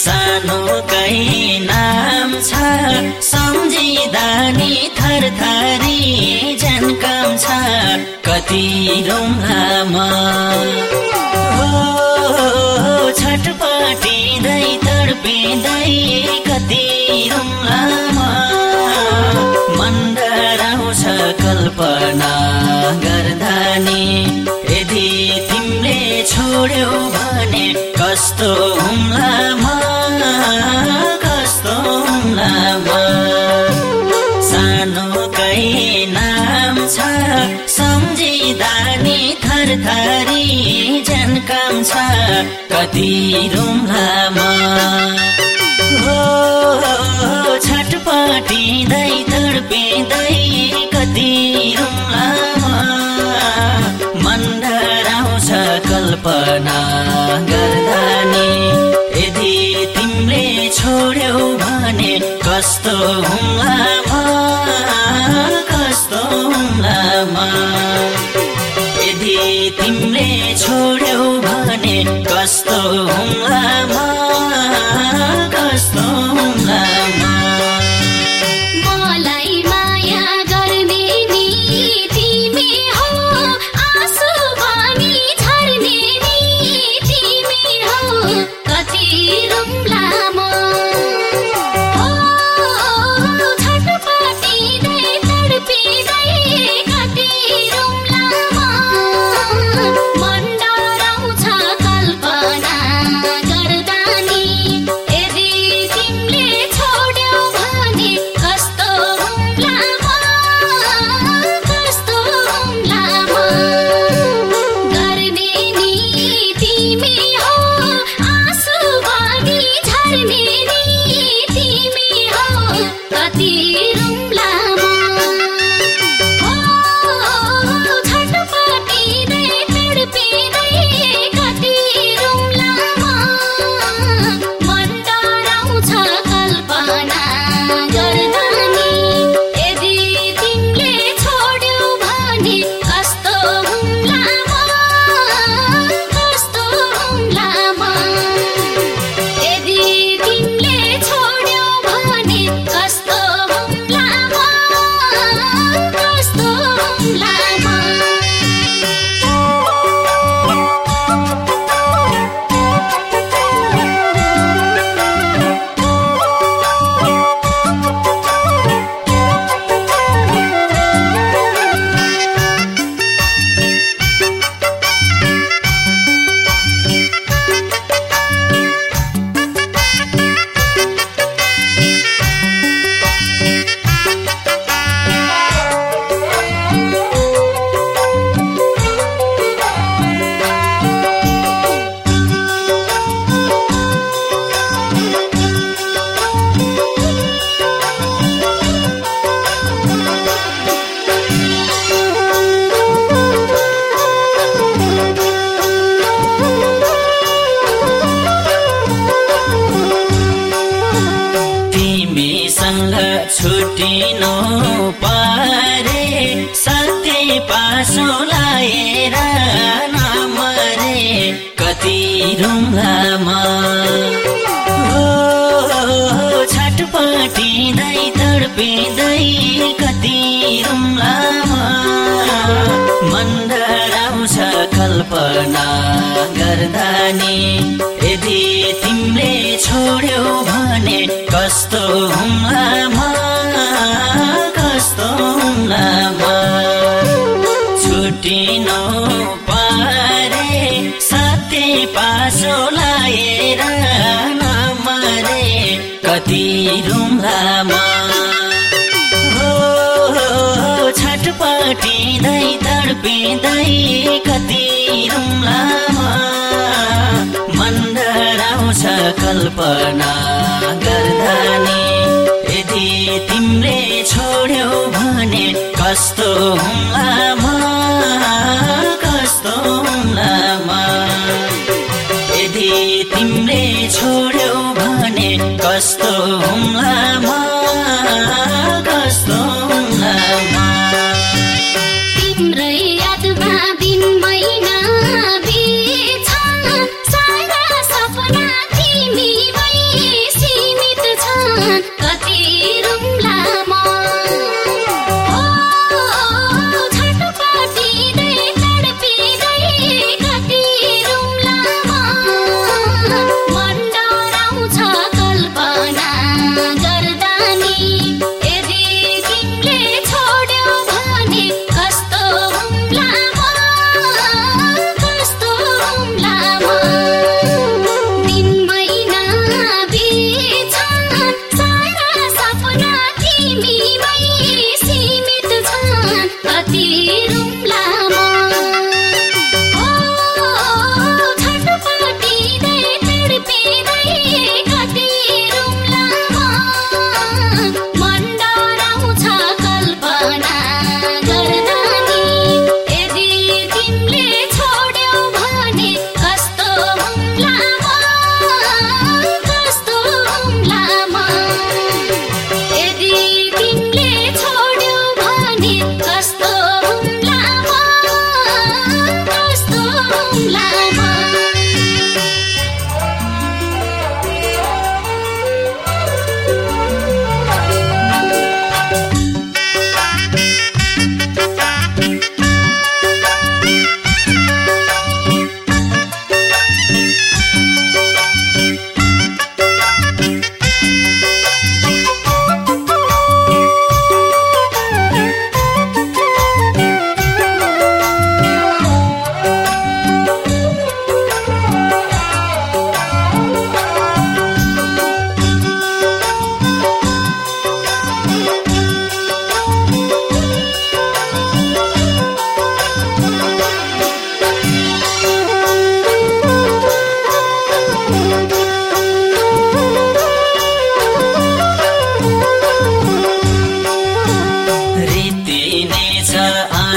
सानो कही नाम छ। सम्झिदानी थर थरी झन्काम छ। कति रुम्ला म। छटपटिँदै तडपिँदै कति मन्दराउँछ कल्पना गर्दानी यदि तिमीले छोड्यौ कस्तो हुम्लामा कस्तो हुम्लामा सानोकै नाम छ सम्झिँदा नि थरथरी झन्काम छ कति रुम्लामा हो छटपटिँदै तडपिँदै कति रुम्लामा मन डराउँछ कल्पना। कस्तो कस्तो यदि तिमीले छोड्यौ भने कस्तो हुम्लामा कस्तो छटपटिँदै तडपिँदै कति रुङ्गामा मन डराउँछ कल्पना गर्दा नि यदि तिमीले छोड्यौ भने कस्तो हुम्लामा पासो लाएर नमरे कति रुम्लामा। हो छटपटिँदै तडपिँदै कति रुम्लामा। मन डराउँछ कल्पना गर्दा नि यदि तिमीले छोड्यौ भने कस्तो हुम्लामा? कस्तो हुम्लामा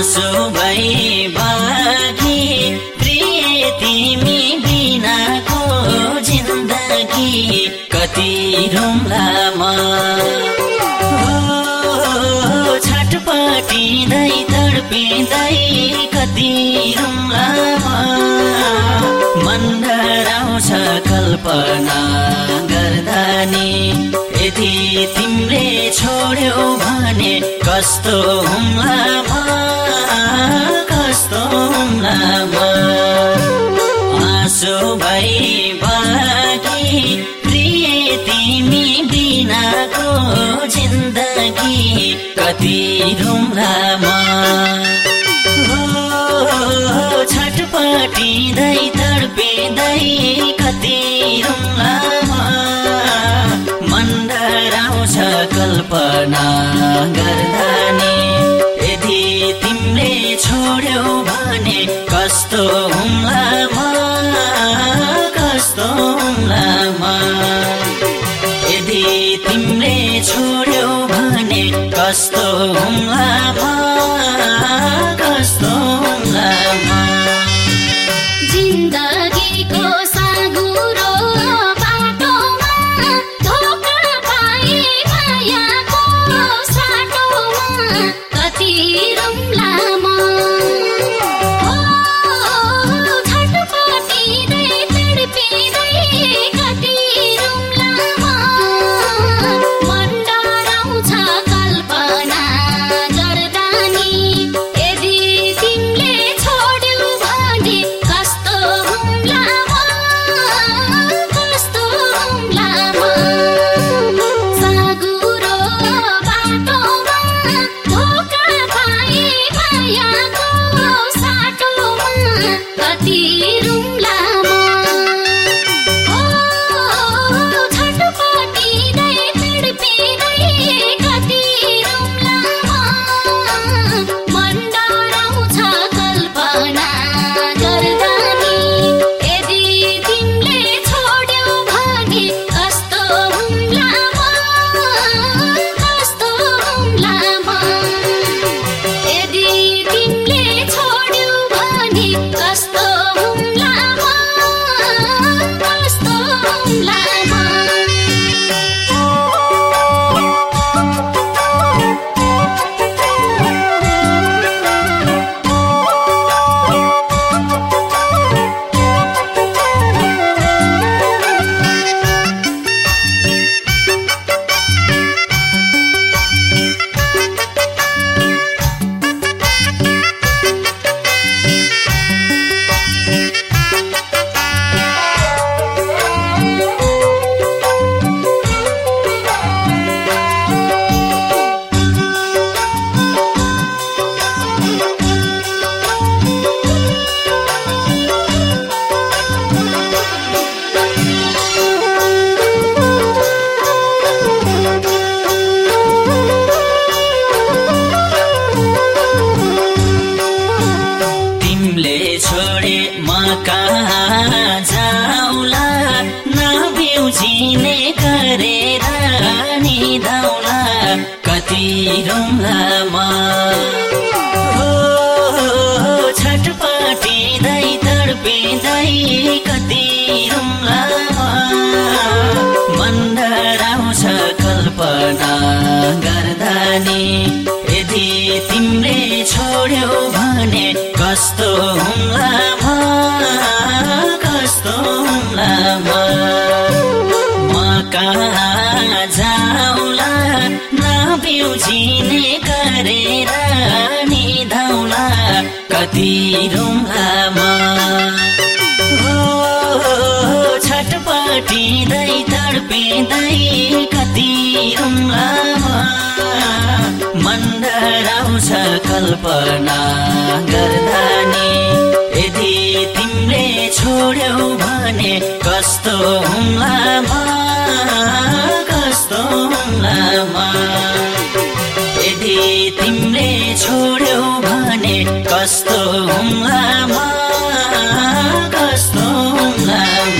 आँसु भई प्रिय तिमी बिनाको जिन्दगी। कति रुम्लामा छटपटिँदै तडपिँदै कति रुम्लामा मन कल्पना गर्दा नि। यदि तिमीले छोड्यौ भने कस्तो हुम्लामा हुम्लामा आँसु भई प्रिय तिमी बिनाको जिन्दगी कति रुम्लामा हो छटपटिँदै तडपिँदै कति रुम्लामा मन डराउँछ कल्पना गर्दा। छोड्यौ भने कस्तो हुम्लामा कस्तो हुम्लामा यदि तिमीले छोड्यौ भने कस्तो हुम्लामा कस्तो हो छटपटिँदै तडपिँदै कति रुम्लामा मन डराउँछ कल्पना गर्दा नि यदि तिमीले छोड्यौ भने कस्तो हुम्लामा नबिउजिने गरेर निधाउला कति रुम्लामा हो छटपटिँदै तडपिँदै कति रुम्लामा मन कल्पना गर्दा नि यदि तिमीले छोड्यौ भने कस्तो हुम्लामा कस्तो हुम्लामा तिमीले छोड्यौ भने कस्तो हुम्लामा कस्तो हुम्लामा